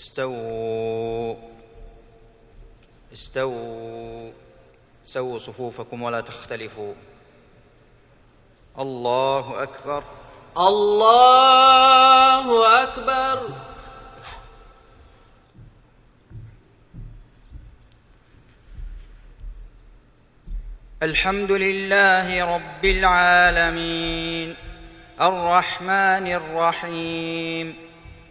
استووا. استووا. سووا صفوفكم ولا تختلفوا. الله أكبر. الله أكبر. الحمد لله رب العالمين. الرحمن الرحيم.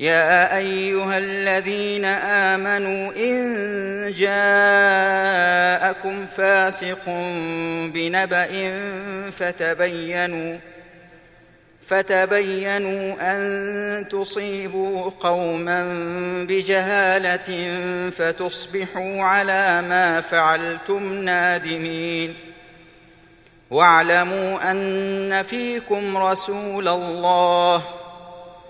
يا أيها الذين آمنوا إن جاءكم فاسق بنبأ فتبينوا فتبينوا أن تصيبوا قوما بجهالة فتصبحوا على ما فعلتم نادمين واعلموا أن فيكم رسول الله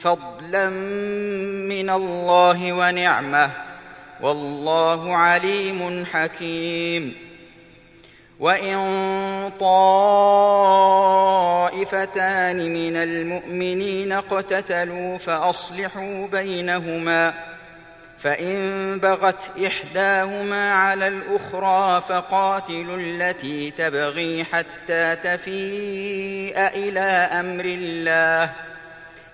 فضلا من الله ونعمة. والله عليم حكيم. وإن طائفتان من المؤمنين اقتتلوا فأصلحوا بينهما. فإن بغت إحداهما على الأخرى فقاتلوا التي تبغي حتى تفيء إلى أمر الله.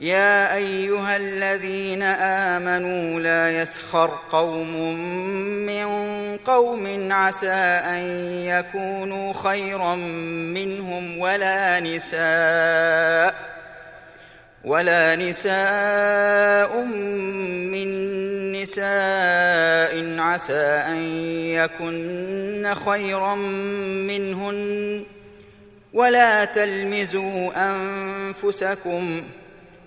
يا أيها الذين آمنوا لا يسخر قوم من قوم عسى أن يكونوا خيرا منهم ولا نساء ولا نساء من نساء عسى أن يكن خيرا منهن ولا تلمزوا أنفسكم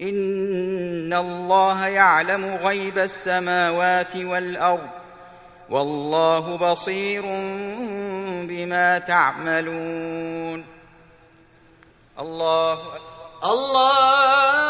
ان الله يعلم غيب السماوات والارض والله بصير بما تعملون الله الله